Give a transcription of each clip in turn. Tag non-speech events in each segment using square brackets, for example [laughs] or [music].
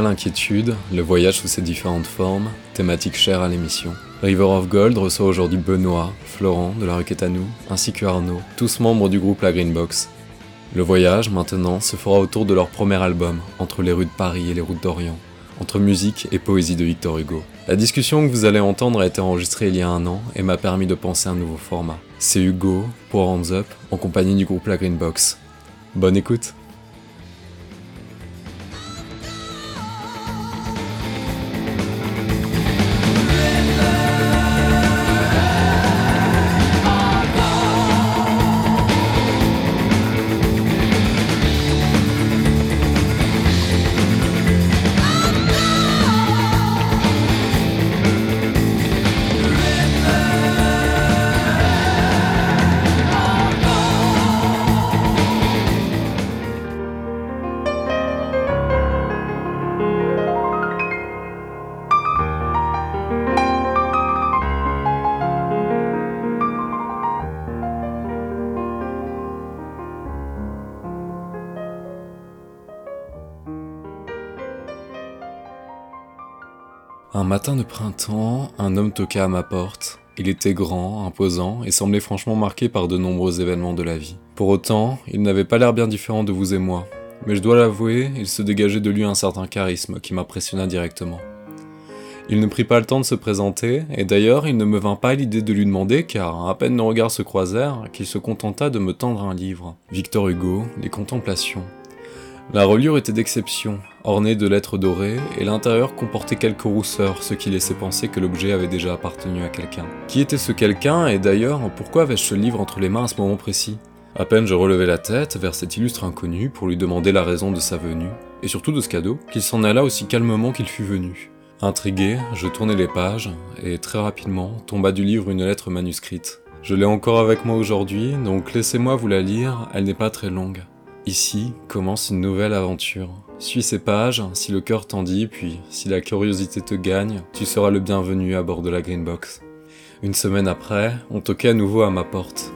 L'inquiétude, le voyage sous ses différentes formes, thématique chère à l'émission, River of Gold reçoit aujourd'hui Benoît, Florent de la rue Quétanou, ainsi que Arnaud, tous membres du groupe La Green Box. Le voyage, maintenant, se fera autour de leur premier album, Entre les rues de Paris et les routes d'Orient, entre musique et poésie de Victor Hugo. La discussion que vous allez entendre a été enregistrée il y a un an et m'a permis de penser à un nouveau format. C'est Hugo pour Hands Up en compagnie du groupe La Green Box. Bonne écoute matin de printemps, un homme toqua à ma porte. Il était grand, imposant et semblait franchement marqué par de nombreux événements de la vie. Pour autant, il n'avait pas l'air bien différent de vous et moi. Mais je dois l'avouer, il se dégageait de lui un certain charisme qui m'impressionna directement. Il ne prit pas le temps de se présenter, et d'ailleurs il ne me vint pas l'idée de lui demander, car à peine nos regards se croisèrent, qu'il se contenta de me tendre un livre. Victor Hugo, Les Contemplations. La reliure était d'exception, ornée de lettres dorées, et l'intérieur comportait quelques rousseurs, ce qui laissait penser que l'objet avait déjà appartenu à quelqu'un. Qui était ce quelqu'un, et d'ailleurs, pourquoi avais-je ce livre entre les mains à ce moment précis? À peine je relevai la tête vers cet illustre inconnu pour lui demander la raison de sa venue, et surtout de ce cadeau, qu'il s'en alla aussi calmement qu'il fut venu. Intrigué, je tournai les pages, et très rapidement tomba du livre une lettre manuscrite. Je l'ai encore avec moi aujourd'hui, donc laissez-moi vous la lire, elle n'est pas très longue. Ici commence une nouvelle aventure. Suis ces pages, si le cœur t'en dit, puis si la curiosité te gagne, tu seras le bienvenu à bord de la Green Box. Une semaine après, on toquait à nouveau à ma porte.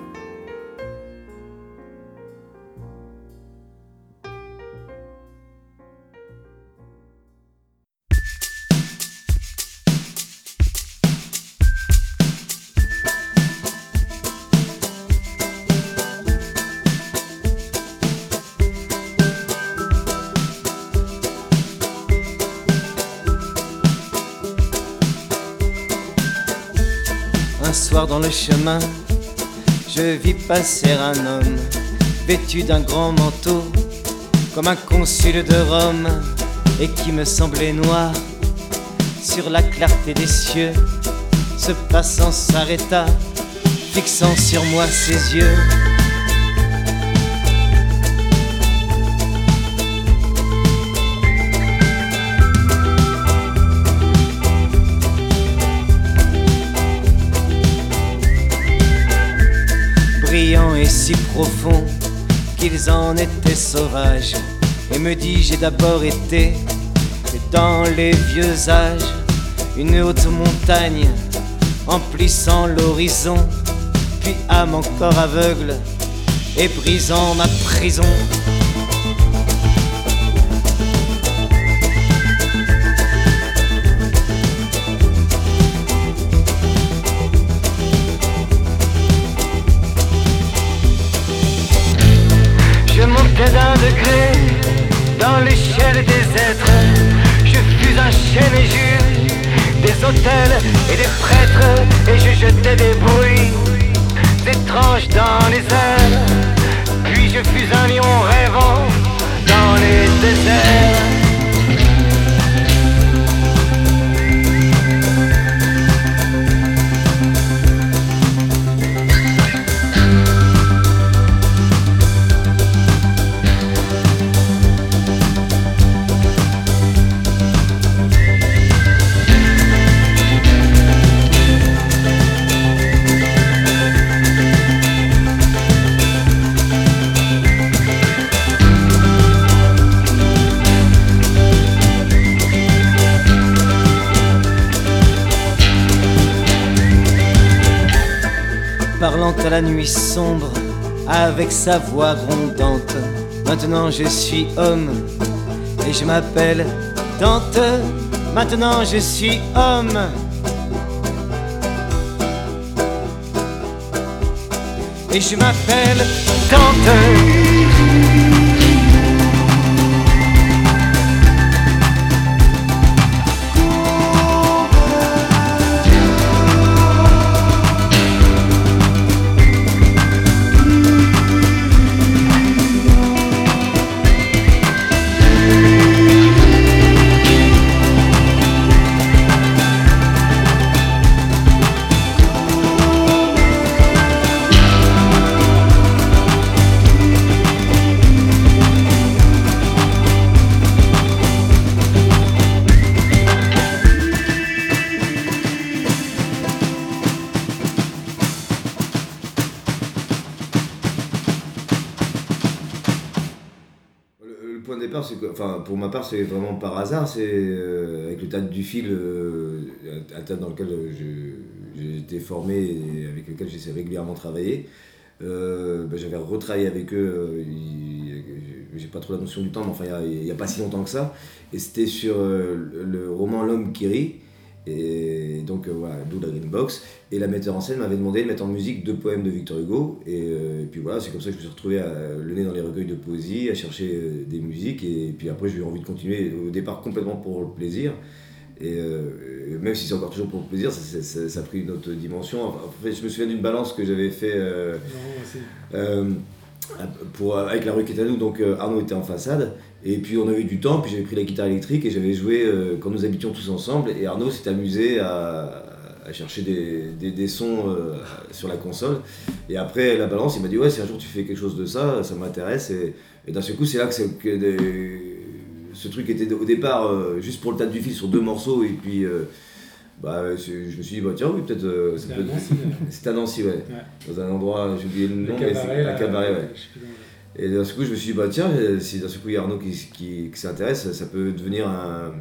Dans le chemin, je vis passer un homme vêtu d'un grand manteau, comme un consul de Rome, et qui me semblait noir. Sur la clarté des cieux, ce passant s'arrêta, fixant sur moi ses yeux. Si profond qu'ils en étaient sauvages. Et me dis, j'ai d'abord été dans les vieux âges, une haute montagne emplissant l'horizon, puis âme encore aveugle et brisant ma prison. Des êtres. Je fus un chêne et juge des autels et des prêtres. Et je jetais des bruits étranges dans les airs. Puis je fus un lion rêvant dans les déserts. La nuit sombre avec sa voix grondante. Maintenant je suis homme et je m'appelle Tante, maintenant je suis homme. Et je m'appelle Tante. Pour ma part, c'est vraiment par hasard. C'est euh, avec le tas du fil, euh, un tas dans lequel j'ai été formé et avec lequel j'ai régulièrement travaillé. Euh, ben, j'avais retravaillé avec eux, j'ai pas trop la notion du temps, mais enfin il n'y a, pas si longtemps que ça. Et c'était sur le roman L'homme qui rit, et donc euh, voilà, d'où la Green Box. Et la metteur en scène m'avait demandé de mettre en musique deux poèmes de Victor Hugo. Et, euh, puis voilà, c'est comme ça que je me suis retrouvé à, le nez dans les recueils de poésie, à chercher euh, des musiques. Et, puis après, j'ai eu envie de continuer au départ complètement pour le plaisir. Et même si c'est encore toujours pour le plaisir, ça, a pris une autre dimension. En fait, je me souviens d'une balance que j'avais fait pour, avec la rue qui à nous. Donc Arnaud était en façade. Et puis on avait du temps, puis j'avais pris la guitare électrique et j'avais joué euh, quand nous habitions tous ensemble. Et Arnaud s'est amusé à, chercher des, sons euh, sur la console. Et après la balance, il m'a dit Ouais, si un jour tu fais quelque chose de ça, ça m'intéresse. Et, d'un seul coup, c'est là que, ce truc était au départ euh, juste pour le tas du fil sur deux morceaux. Et puis bah, je, me suis dit Bah tiens, oui, peut-être. [laughs] C'était à Nancy, ouais. Dans un endroit, j'ai oublié le nom, mais c'est un cabaret, ouais. Et d'un coup, je me suis dit, bah tiens, si d'un coup il y a Arnaud qui, qui, s'intéresse, ça peut devenir un,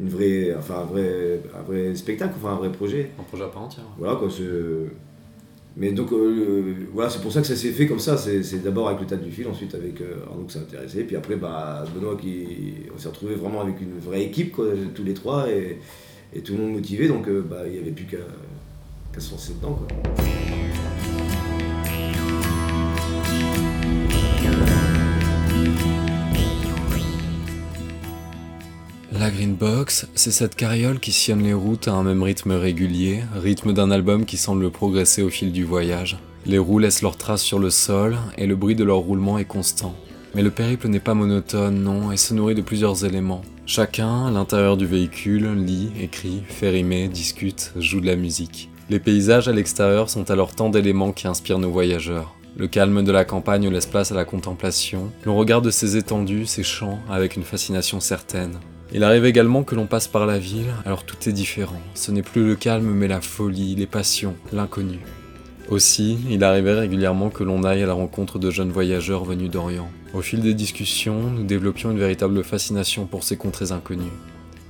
une vraie, enfin, un, vrai, un vrai spectacle, enfin un vrai projet. Un projet à part entière. Voilà quoi. Mais donc, euh, voilà, c'est pour ça que ça s'est fait comme ça. C'est d'abord avec le tas du fil, ensuite avec euh, Arnaud qui s'est intéressé. Puis après, bah, Benoît, qui, on s'est retrouvé vraiment avec une vraie équipe, quoi, tous les trois, et, et tout le monde motivé. Donc, euh, bah, il n'y avait plus qu'à se lancer dedans. La Green Box, c'est cette carriole qui sillonne les routes à un même rythme régulier, rythme d'un album qui semble progresser au fil du voyage. Les roues laissent leurs traces sur le sol et le bruit de leur roulement est constant. Mais le périple n'est pas monotone, non, et se nourrit de plusieurs éléments. Chacun, à l'intérieur du véhicule, lit, écrit, fait rimer, discute, joue de la musique. Les paysages à l'extérieur sont alors tant d'éléments qui inspirent nos voyageurs. Le calme de la campagne laisse place à la contemplation. L'on regarde ces étendues, ces champs, avec une fascination certaine. Il arrive également que l'on passe par la ville, alors tout est différent. Ce n'est plus le calme mais la folie, les passions, l'inconnu. Aussi, il arrivait régulièrement que l'on aille à la rencontre de jeunes voyageurs venus d'Orient. Au fil des discussions, nous développions une véritable fascination pour ces contrées inconnues.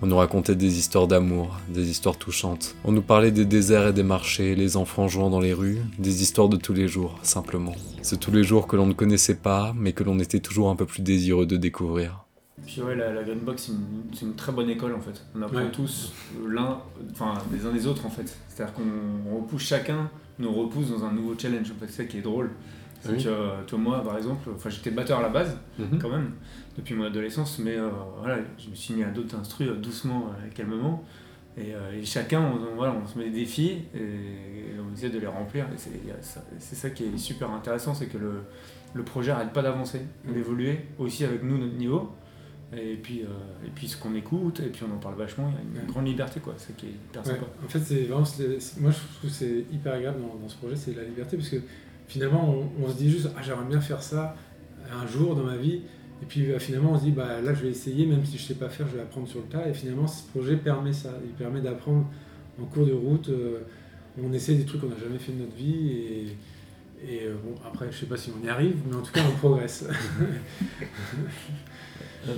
On nous racontait des histoires d'amour, des histoires touchantes. On nous parlait des déserts et des marchés, les enfants jouant dans les rues, des histoires de tous les jours, simplement. C'est tous les jours que l'on ne connaissait pas, mais que l'on était toujours un peu plus désireux de découvrir. Puis ouais, la, Green Box, c'est une, très bonne école en fait. On apprend tous l'un, enfin les uns des autres en fait. C'est-à-dire qu'on repousse chacun, nous repousse dans un nouveau challenge. En fait, c'est ça qui est drôle. C'est que euh, toi, moi, par exemple, enfin j'étais batteur à la base, mhm. quand même, depuis mon adolescence, mais euh, voilà, je me suis mis à d'autres instrus euh, doucement, calmement. Et, chacun, on, voilà, on se met des défis et, on essaie de les remplir. C'est ça qui est super intéressant, c'est que le, le projet n'arrête pas d'avancer, mhm. d'évoluer aussi avec nous, notre niveau et puis, euh, et puis ce qu'on écoute, et puis on en parle vachement, il y a une grande liberté, quoi, c'est qui est hyper sympa. En fait, c'est vraiment, moi je trouve que c'est hyper agréable dans, ce projet, c'est la liberté, parce que finalement on, se dit juste, ah j'aimerais bien faire ça un jour dans ma vie, et puis bah, finalement on se dit, bah là je vais essayer, même si je sais pas faire, je vais apprendre sur le tas, et finalement ce projet permet ça, il permet d'apprendre en cours de route, euh, on essaie des trucs qu'on n'a jamais fait de notre vie, et, et euh, bon, après je sais pas si on y arrive, mais en tout cas on progresse. [laughs]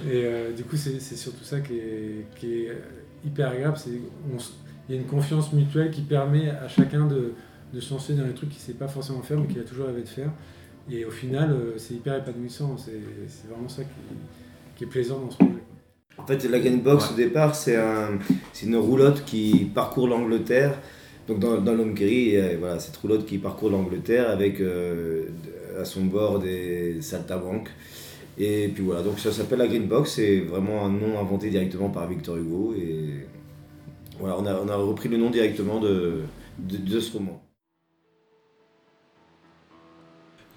Et euh, du coup, c'est surtout ça qui est, qui est hyper agréable. Il y a une confiance mutuelle qui permet à chacun de, de se lancer dans les trucs qu'il ne sait pas forcément faire, mais qu'il a toujours rêvé de faire. Et au final, euh, c'est hyper épanouissant. C'est vraiment ça qui, qui, est plaisant dans ce projet. En fait, la Greenbox au départ, c'est un, une roulotte qui parcourt l'Angleterre. Donc dans, dans l'homme voilà, cette roulotte qui parcourt l'Angleterre avec euh, à son bord des saltabanques. Et puis voilà, donc ça s'appelle la Greenbox, c'est vraiment un nom inventé directement par Victor Hugo. Et voilà, on a, repris le nom directement de, de, de ce roman.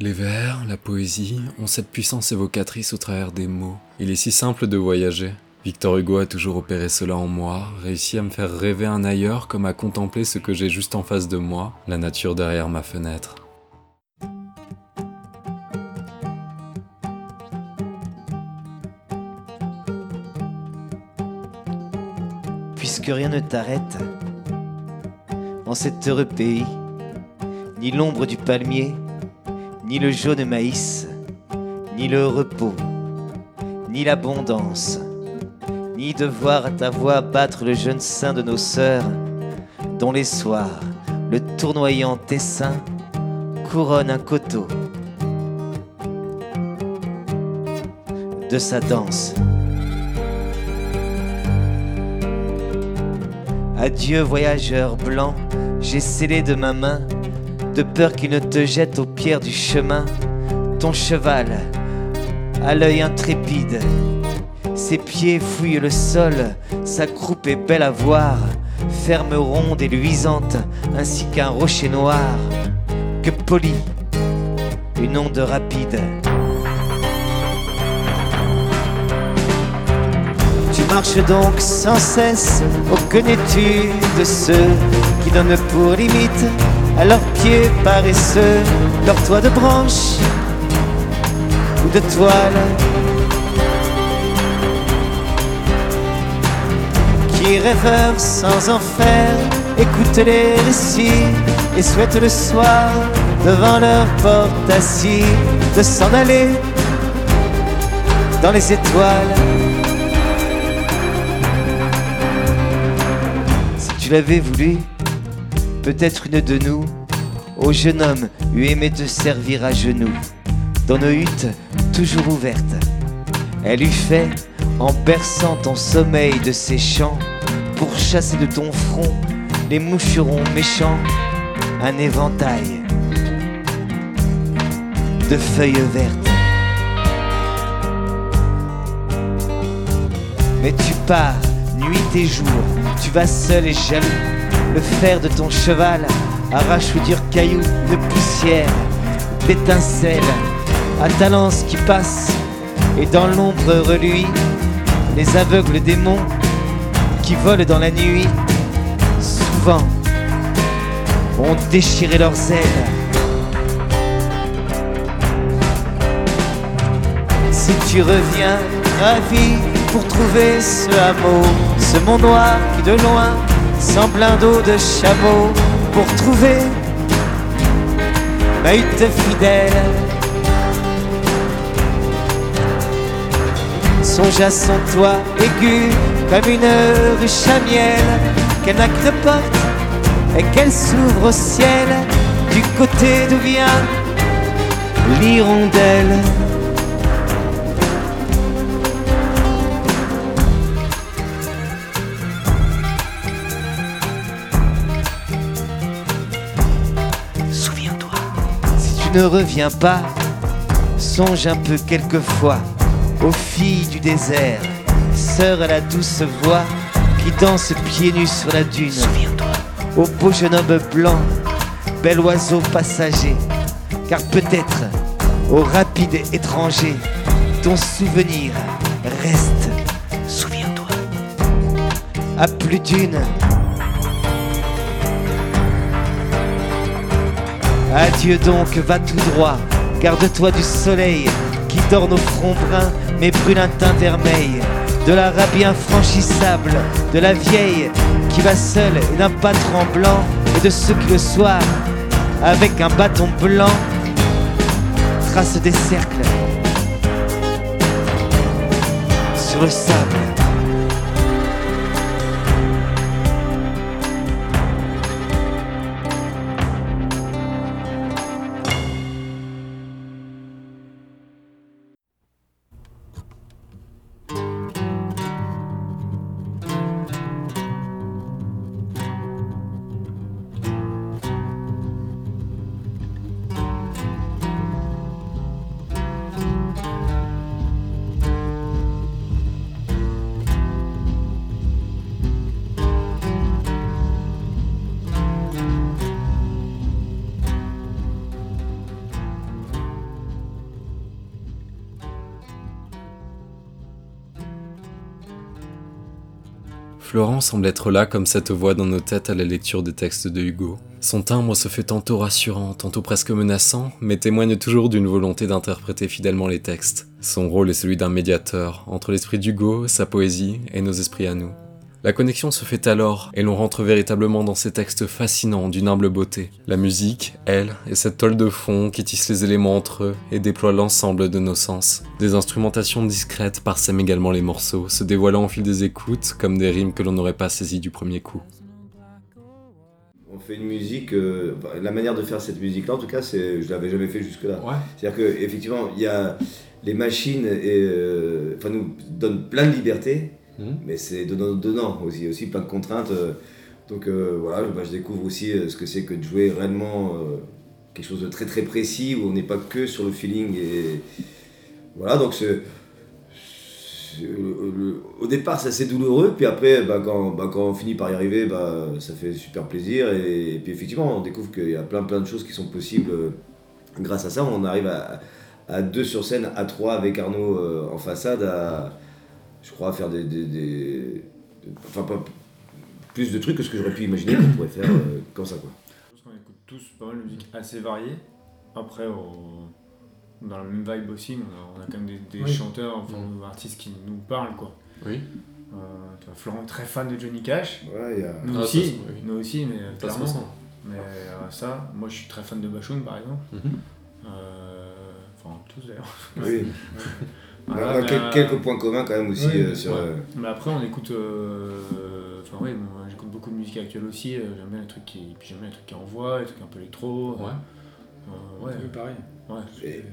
Les vers, la poésie ont cette puissance évocatrice au travers des mots. Il est si simple de voyager. Victor Hugo a toujours opéré cela en moi, réussi à me faire rêver un ailleurs comme à contempler ce que j'ai juste en face de moi, la nature derrière ma fenêtre. Puisque rien ne t'arrête en cet heureux pays, ni l'ombre du palmier, ni le jaune maïs, ni le repos, ni l'abondance ni de voir ta voix battre le jeune sein de nos sœurs, dont les soirs, le tournoyant seins couronne un coteau de sa danse. Adieu voyageur blanc, j'ai scellé de ma main, de peur qu'il ne te jette aux pierres du chemin, ton cheval, à l'œil intrépide, ses pieds fouillent le sol, sa croupe est belle à voir, ferme ronde et luisante, ainsi qu'un rocher noir, que poli, une onde rapide. Tu marches donc sans cesse, au connais-tu de ceux qui donnent pour limite à leurs pieds paresseux leur toit de branches ou de toile qui rêveurs sans enfer écoutent les récits et souhaitent le soir devant leur porte assis de s'en aller dans les étoiles. Tu l'avais voulu, peut-être une de nous, au jeune homme, eût aimé te servir à genoux, dans nos huttes toujours ouvertes. Elle eût fait, en berçant ton sommeil de ses chants, pour chasser de ton front les moucherons méchants, un éventail de feuilles vertes. Mais tu pars, nuit et jour, tu vas seul et jaloux. Le fer de ton cheval arrache au dur caillou de poussière, d'étincelles, à ta qui passe, et dans l'ombre reluit, les aveugles démons qui volent dans la nuit, souvent ont déchiré leurs ailes. Si tu reviens ravi pour trouver ce hameau, ce mont noir qui de loin semble un dos de chameau, pour trouver ma hutte fidèle. Songe à son toit aigu comme une ruche à miel, qu'elle n'a que porte et qu'elle s'ouvre au ciel du côté d'où vient l'hirondelle. Ne reviens pas, songe un peu quelquefois aux filles du désert sœur à la douce voix qui danse pieds nus sur la dune. Souviens-toi. Au beau jeune homme blanc, bel oiseau passager, car peut-être au rapide étranger, ton souvenir reste. Souviens-toi. À plus d'une. Adieu donc, va tout droit, garde-toi du soleil qui dort nos fronts bruns, mais brûle un teint vermeil de l'Arabie infranchissable, de la vieille qui va seule et d'un pas tremblant, et de ceux qui le soir, avec un bâton blanc, tracent des cercles sur le sable. Florent semble être là comme cette voix dans nos têtes à la lecture des textes de Hugo. Son timbre se fait tantôt rassurant, tantôt presque menaçant, mais témoigne toujours d'une volonté d'interpréter fidèlement les textes. Son rôle est celui d'un médiateur entre l'esprit d'Hugo, sa poésie et nos esprits à nous. La connexion se fait alors, et l'on rentre véritablement dans ces textes fascinants d'une humble beauté. La musique, elle, est cette toile de fond qui tisse les éléments entre eux et déploie l'ensemble de nos sens. Des instrumentations discrètes parsèment également les morceaux, se dévoilant au fil des écoutes comme des rimes que l'on n'aurait pas saisies du premier coup. On fait une musique, euh, la manière de faire cette musique-là, en tout cas, c'est, je l'avais jamais fait jusque-là. C'est-à-dire qu'effectivement, il y a les machines et, euh, nous donnent plein de liberté, Mhm. Mais c'est donnant, aussi, aussi plein de contraintes. Euh. donc euh, voilà, bah, je découvre aussi euh, ce que c'est que de jouer réellement quelque chose de très très précis où on n'est pas que sur le feeling. Et voilà, donc. Au départ, c'est assez douloureux, puis après, bah, quand, bah, quand, on finit par y arriver, bah, ça fait super plaisir. Et, puis effectivement, on découvre qu'il y a plein plein de choses qui sont possibles grâce à ça. On arrive à, à deux sur scène, à trois avec Arnaud en façade, je crois, faire des, des, enfin, pas, plus de trucs que ce que j'aurais pu imaginer qu'on pourrait faire euh, comme ça. Quoi. Je pense qu'on écoute tous pas mal de musique assez variée. Après, dans la même vibe aussi, on a, quand même des, chanteurs, enfin, des artistes qui nous parlent. Quoi. Oui. Euh, Florent est très fan de Johnny Cash. Ouais, y a... Nous ah, aussi, nous aussi, mais clairement. Mais euh, ça, moi je suis très fan de Bachoun par exemple. Mhm. enfin, tous d'ailleurs. Oui. [laughs] quelques points communs quand même aussi euh, sur. Euh, mais après, on écoute. Euh, enfin, oui, j'écoute beaucoup de musique actuelle aussi. j'aime bien les trucs qui. Puis j'aime bien les trucs qui envoient, les trucs un peu électro. Ouais. ouais. pareil. Ouais.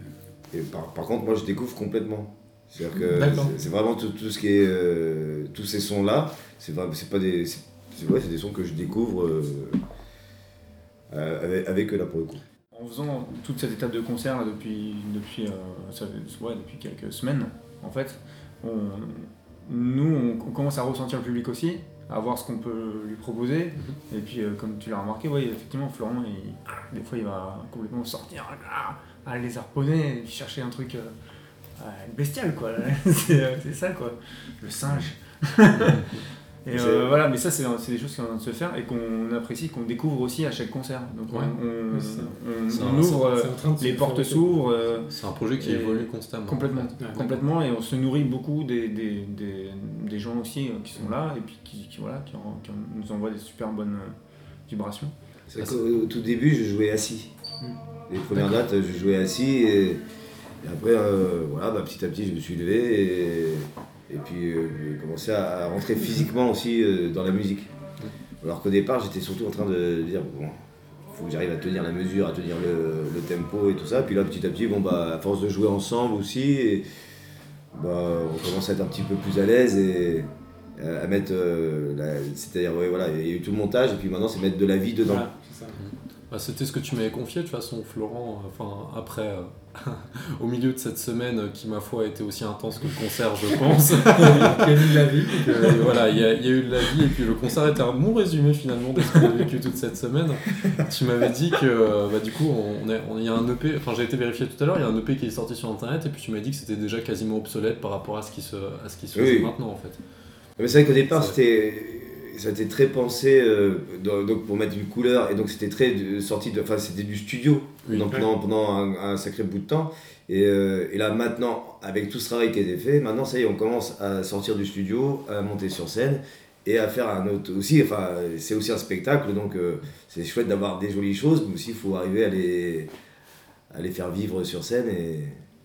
Et, par, par, contre, moi, je découvre complètement. C'est-à-dire que c'est vraiment tout, tout, ce qui est. tous ces sons-là, c'est pas des. C'est ouais, des sons que je découvre avec, avec eux là pour le coup en faisant toute cette étape de concert depuis, depuis, euh, ça, ouais, depuis quelques semaines, en fait, on, nous, on, commence à ressentir le public aussi, à voir ce qu'on peut lui proposer. Mhm. Et puis, euh, comme tu l'as remarqué, effectivement, Florent, il, des fois, il va complètement sortir, à les harponner, chercher un truc euh, bestial, quoi. [laughs] c'est ça, quoi. Le singe. [laughs] Et euh, voilà, mais ça, c'est des choses qui sont en train de se faire et qu'on apprécie, qu'on découvre aussi à chaque concert. Donc on, ouvre, euh, les portes s'ouvrent. Euh, c'est un projet qui évolue constamment. Complètement, complètement, et on se nourrit beaucoup des, des, des, des gens aussi qui sont là et puis qui, qui voilà, qui, nous envoient des super bonnes vibrations. Au tout début, je jouais assis. Hmm. Les premières dates, je jouais assis et, après, voilà, bah, petit à petit, je me suis levé et et puis euh, j'ai commencé à rentrer physiquement aussi euh, dans la musique. Alors qu'au départ, j'étais surtout en train de dire, bon, faut que j'arrive à tenir la mesure, à tenir le, tempo et tout ça. Puis là, petit à petit, bon, bah, à force de jouer ensemble aussi, bah, on commence à être un petit peu plus à l'aise et à mettre. Euh, c'est-à-dire, voilà, il y a eu tout le montage et puis maintenant, c'est mettre de la vie dedans. Bah, c'était ce que tu m'avais confié de toute façon, Florent, enfin, après, [laughs] au milieu de cette semaine qui, ma foi, a été aussi intense que le concert, je [laughs] pense. il y a eu de la vie. voilà, il y, a, eu de la vie, et puis le concert était un bon résumé finalement de ce qu'on a vécu toute cette semaine. Tu m'avais dit que, bah, du coup, on, on, il y a un EP, enfin, j'ai été vérifié tout à l'heure, il y a un EP qui est sorti sur internet, et puis tu m'as dit que c'était déjà quasiment obsolète par rapport à ce qui se, à ce qui se fait maintenant en fait. Mais c'est vrai qu'au départ, c'était ça a été très pensé euh, donc pour mettre une couleur et donc c'était très sorti de enfin c'était du studio pendant, pendant un, sacré bout de temps et, euh, et, là maintenant avec tout ce travail qui a été fait maintenant ça y est on commence à sortir du studio à monter sur scène et à faire un autre aussi enfin c'est aussi un spectacle donc euh, c'est chouette d'avoir des jolies choses mais aussi il faut arriver à les à les faire vivre sur scène et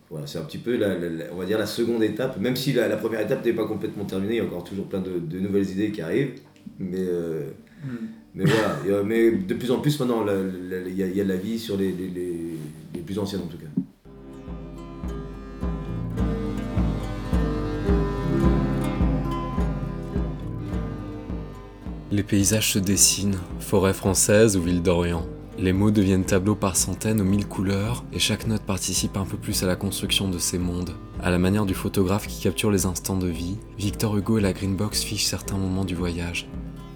voilà, c'est un petit peu, la, on va dire, la seconde étape. Même si la, première étape n'est pas complètement terminée, il y a encore toujours plein de, de nouvelles idées qui arrivent. Mais, euh, hmm. mais voilà, mais de plus en plus maintenant, il y, a de la vie sur les, les, les, plus anciennes en tout cas. Les paysages se dessinent, forêt française ou ville d'Orient. Les mots deviennent tableaux par centaines aux mille couleurs et chaque note participe un peu plus à la construction de ces mondes. À la manière du photographe qui capture les instants de vie, Victor Hugo et la Greenbox fichent certains moments du voyage.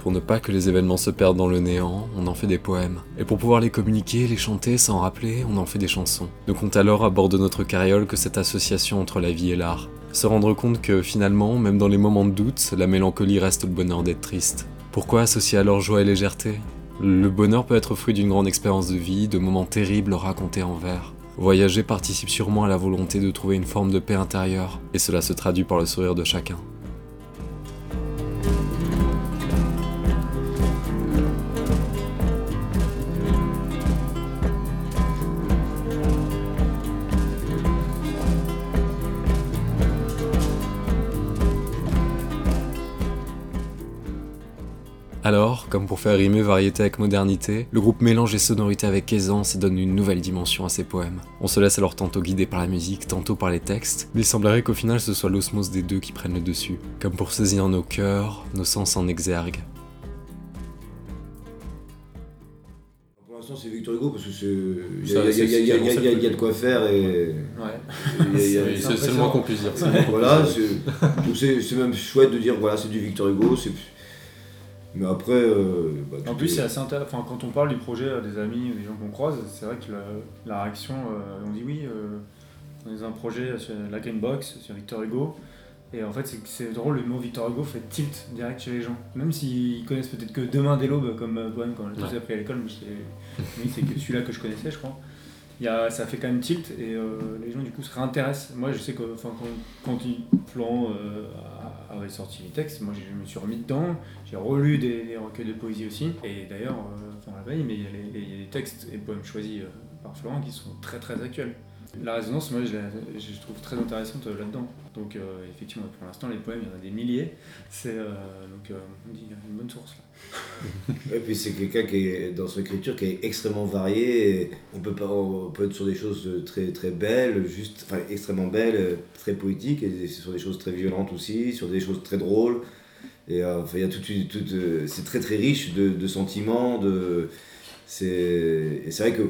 Pour ne pas que les événements se perdent dans le néant, on en fait des poèmes. Et pour pouvoir les communiquer, les chanter, s'en rappeler, on en fait des chansons. Nous compte alors à bord de notre carriole que cette association entre la vie et l'art. Se rendre compte que finalement, même dans les moments de doute, la mélancolie reste le bonheur d'être triste. Pourquoi associer alors joie et légèreté? Le bonheur peut être fruit d'une grande expérience de vie, de moments terribles racontés en vers. Voyager participe sûrement à la volonté de trouver une forme de paix intérieure, et cela se traduit par le sourire de chacun. Alors, comme pour faire rimer variété avec modernité, le groupe mélange les sonorités avec aisance et donne une nouvelle dimension à ses poèmes. On se laisse alors tantôt guider par la musique, tantôt par les textes, mais il semblerait qu'au final ce soit l'osmose des deux qui prennent le dessus, comme pour saisir nos cœurs, nos sens en exergue. Pour l'instant, c'est Victor Hugo parce que c'est. Il y, a- de quoi faire et. Ouais. C'est le moins qu'on puisse dire. Voilà, c'est même chouette de dire voilà, c'est du Victor Hugo. Mais après. euh, bah, En plus, est- c'est assez intéressant. Enfin, quand on parle du projet à des amis ou des gens qu'on croise, c'est vrai que la, la réaction, euh, on dit oui, euh, on est dans un projet sur la Gamebox, sur Victor Hugo. Et en fait, c'est- c'est drôle, le mot Victor Hugo fait tilt direct chez les gens. Même s'ils connaissent peut-être que Demain des l'aube comme euh, poème qu'on a tous Ouais. appris à l'école, mais c'est [laughs] oui, c'est que celui-là que je connaissais, je crois. Y a, ça fait quand même tilt et euh, les gens du coup se réintéressent. Moi, je sais que quand, quand Florent euh, avait sorti les textes, moi je me suis remis dedans. J'ai relu des, recueils de poésie aussi. Et d'ailleurs, euh, enfin la veille, mais il y, a les, textes et poèmes choisis par Florent qui sont très très actuels. La résonance, moi je, la- trouve très intéressante euh, là-dedans. Donc euh, effectivement, pour l'instant, les poèmes, il y en a des milliers. C'est euh, donc une bonne source. [laughs] Et puis c'est quelqu'un qui est dans son écriture qui est extrêmement varié. On peut, pas, on peut être sur des choses très, très belles, juste, enfin extrêmement belles, très poétiques, et sur des choses très violentes aussi, sur des choses très drôles. Et enfin, il y a toute une, toute, c'est très très riche de, de sentiments. De, c'est vrai que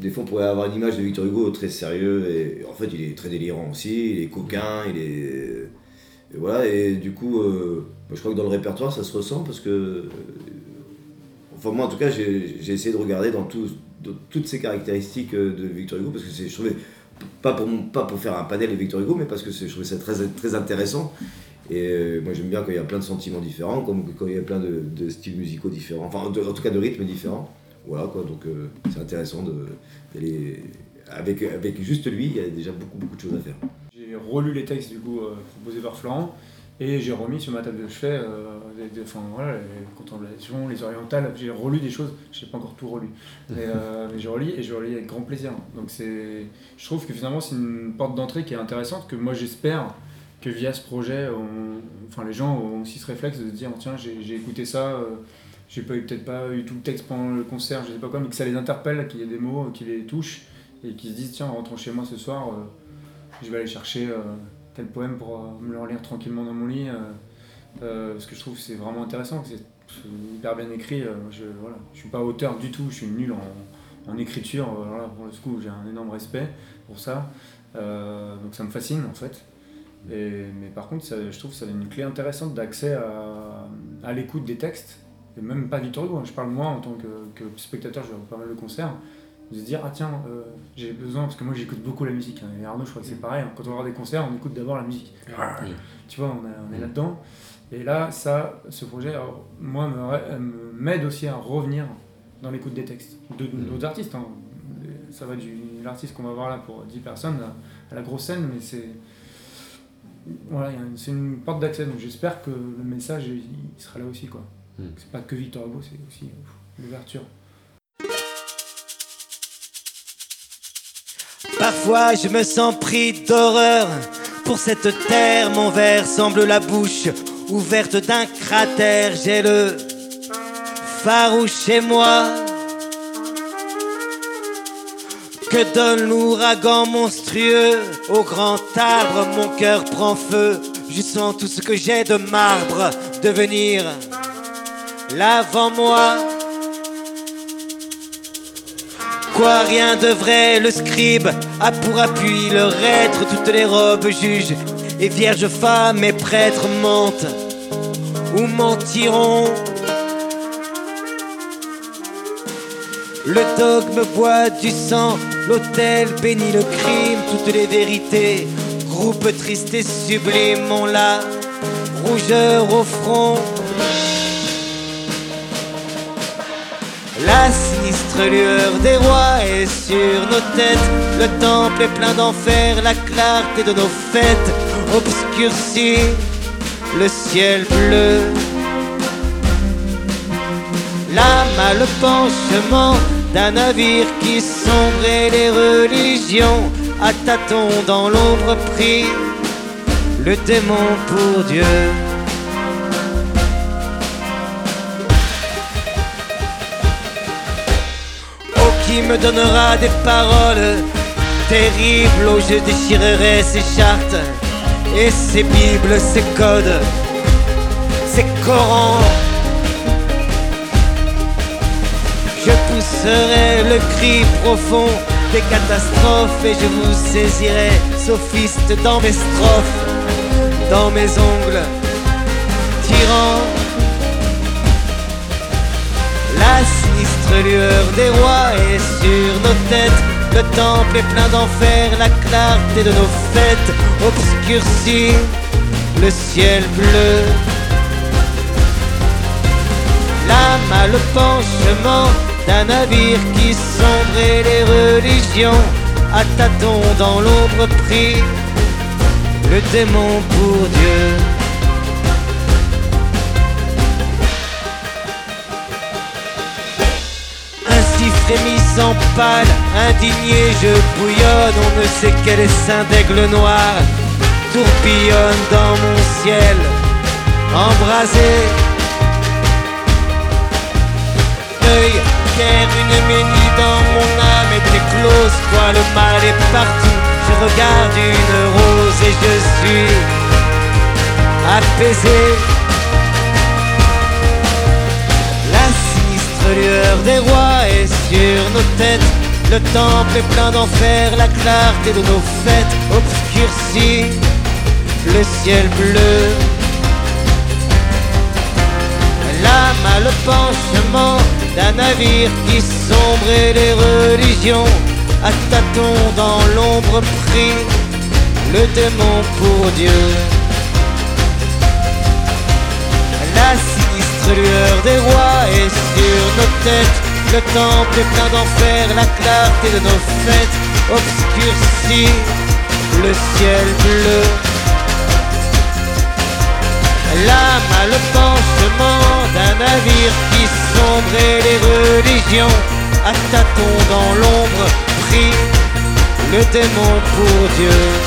des fois on pourrait avoir une image de Victor Hugo très sérieux, et en fait il est très délirant aussi, il est coquin, il est. Et voilà, et du coup, euh, je crois que dans le répertoire ça se ressent parce que. euh, Enfin, moi en tout cas, j'ai essayé de regarder dans, tout- dans toutes ces caractéristiques euh, de Victor Hugo parce que je trouvais, pas pour, pas pour faire un panel de Victor Hugo, mais parce que je trouvais ça très, très intéressant. Et euh, moi j'aime bien quand il y a plein de sentiments différents, comme quand il y a plein de, de styles musicaux différents, enfin de- en tout cas de rythmes différents. Voilà quoi, donc euh, c'est intéressant d'aller. Avec, avec juste lui, il y a déjà beaucoup beaucoup de choses à faire. J'ai relu les textes du coup euh, proposés par Florent et j'ai remis sur ma table de chevet euh, des- des- enfin, voilà, les contemplations, les orientales. J'ai relu des choses, je n'ai pas encore tout relu, mais, [laughs] mais je relis et je relis avec grand plaisir. Donc je trouve que finalement c'est une porte d'entrée qui est intéressante que moi j'espère que via ce projet, on- enfin les gens ont aussi ce réflexe de se dire tiens j'ai j'ai écouté ça. euh, j'ai pas eu peut-être pas eu tout le texte pendant le concert, je sais pas quoi, mais que ça les interpelle, qu'il y ait des mots qui les touchent et qui se disent tiens en rentrant chez moi ce soir, euh, je vais aller chercher euh, tel poème pour euh, me le relire tranquillement dans mon lit. euh, euh, parce que je trouve que c'est vraiment intéressant, que c'est hyper bien écrit. euh, je voilà, je suis pas auteur du tout, je suis nul en, écriture. euh, pour le coup, j'ai un énorme respect pour ça. Euh, donc ça me fascine en fait. Mais par contre, je trouve que ça donne une clé intéressante d'accès à l'écoute des textes. Et même pas Victor Hugo, hein, je parle moi en tant que, que spectateur, je vois pas mal de concerts de se dire ah tiens euh, j'ai besoin parce que moi j'écoute beaucoup la musique hein, et Arnaud je crois que c'est pareil hein. quand on va voir des concerts on écoute d'abord la musique. Oui. tu vois on, est- on est là dedans et là ça ce projet alors, moi euh, m'aide aussi à revenir dans l'écoute des textes de de Mhm. d'autres artistes hein. ça va du l'artiste qu'on va voir là pour 10 personnes à, à la grosse scène mais c'est voilà c'est une porte d'accès. Donc j'espère que le message il, il sera là aussi quoi Mhm. c'est pas que Victor Hugo c'est aussi euh, l'ouverture Parfois je me sens pris d'horreur. Pour cette terre, mon verre semble la bouche ouverte d'un cratère. J'ai le farouche chez moi. Que donne l'ouragan monstrueux Au grand arbre, mon cœur prend feu. Je sens tout ce que j'ai de marbre devenir l'avant moi. Quoi, rien de vrai, le scribe a pour appui le rêtre, toutes les robes jugent, et vierges femmes et prêtres mentent ou mentiront. Le dogme boit du sang, l'autel bénit le crime, toutes les vérités Groupe triste et sublime, on la rougeur au front. La sinistre lueur des rois est sur nos têtes. Le temple est plein d'enfer, la clarté de nos fêtes obscurcit le ciel bleu. L'âme a le penchement d'un navire qui sombrait les religions. À tâtons dans l'ombre pris le démon pour Dieu. Me donnera des paroles terribles où je déchirerai ces chartes et ces bibles, ces codes, ces Corans. Je pousserai le cri profond des catastrophes et je vous saisirai, sophiste, dans mes strophes, dans mes ongles, tyran. La lueur des rois est sur nos têtes. Le temple est plein d'enfer, la clarté de nos fêtes obscurcit le ciel bleu. L'âme a le penchement d'un navire qui sombrait les religions. À tâtons dans l'ombre pris le démon pour Dieu. Frémissant pâle, indigné, je bouillonne, on ne sait quel essaim d'aigle noir tourbillonne dans mon ciel, embrasé. Œil, terre, une ménie dans mon âme était close, quoi le mal est partout. Je regarde une rose et je suis apaisé. La sinistre lueur des rois est sur nos têtes. Le temple est plein d'enfer, la clarté de nos fêtes obscurcit le ciel bleu. L'âme a le penchement d'un navire qui sombrait les religions. À tâtons dans l'ombre pris le démon pour Dieu. La sinistre lueur des rois est sur nos têtes. Le temple est plein d'enfer, la clarté de nos fêtes obscurcit le ciel bleu. L'âme a le penchement d'un navire qui sombrait les religions. À tâtons dans l'ombre pris le démon pour Dieu.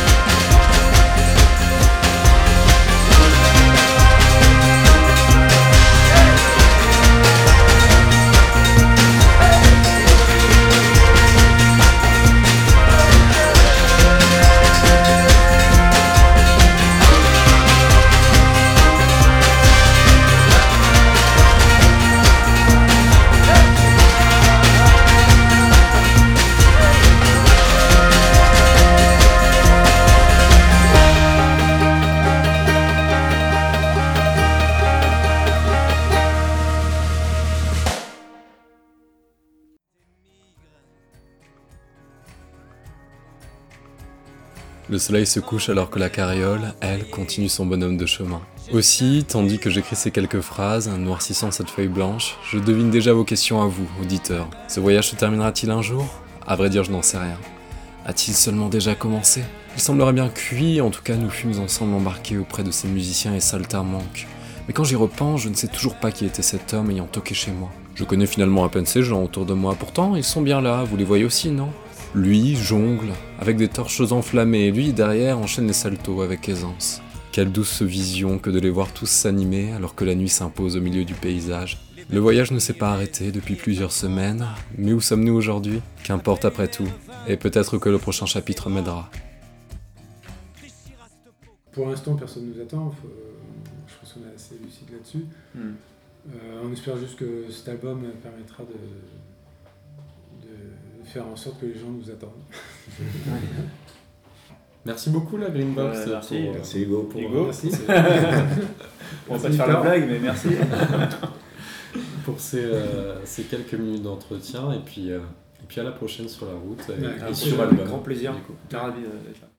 Le soleil se couche alors que la carriole, elle, continue son bonhomme de chemin. Aussi, tandis que j'écris ces quelques phrases, noircissant cette feuille blanche, je devine déjà vos questions à vous, auditeurs. Ce voyage se terminera-t-il un jour? À vrai dire, je n'en sais rien. A-t-il seulement déjà commencé? Il semblerait bien cuit, en tout cas nous fûmes ensemble embarqués auprès de ces musiciens et saltimbanques. Mais quand j'y repense, je ne sais toujours pas qui était cet homme ayant toqué chez moi. Je connais finalement à peine ces gens autour de moi, pourtant ils sont bien là, vous les voyez aussi, non? Lui jongle avec des torches enflammées et lui derrière enchaîne les saltos avec aisance. Quelle douce vision que de les voir tous s'animer alors que la nuit s'impose au milieu du paysage. Le voyage ne s'est pas arrêté depuis plusieurs semaines, mais où sommes-nous aujourd'hui? Qu'importe après tout, et peut-être que le prochain chapitre m'aidera. Pour l'instant, personne ne nous attend. Faut- je pense qu'on est assez lucide là-dessus. Hmm. Euh, on espère juste que cet album permettra de faire en sorte que les gens nous attendent. [laughs] Merci beaucoup la Greenbox merci. pour, Merci Hugo pour Hugo. Merci. [laughs] On va pas te faire la blague, mais merci. [laughs] pour ces, euh, ces quelques minutes d'entretien et puis, euh, et puis à la prochaine sur la route et, Ouais, et avec sur grand plaisir. du coup. Ravi d'être là.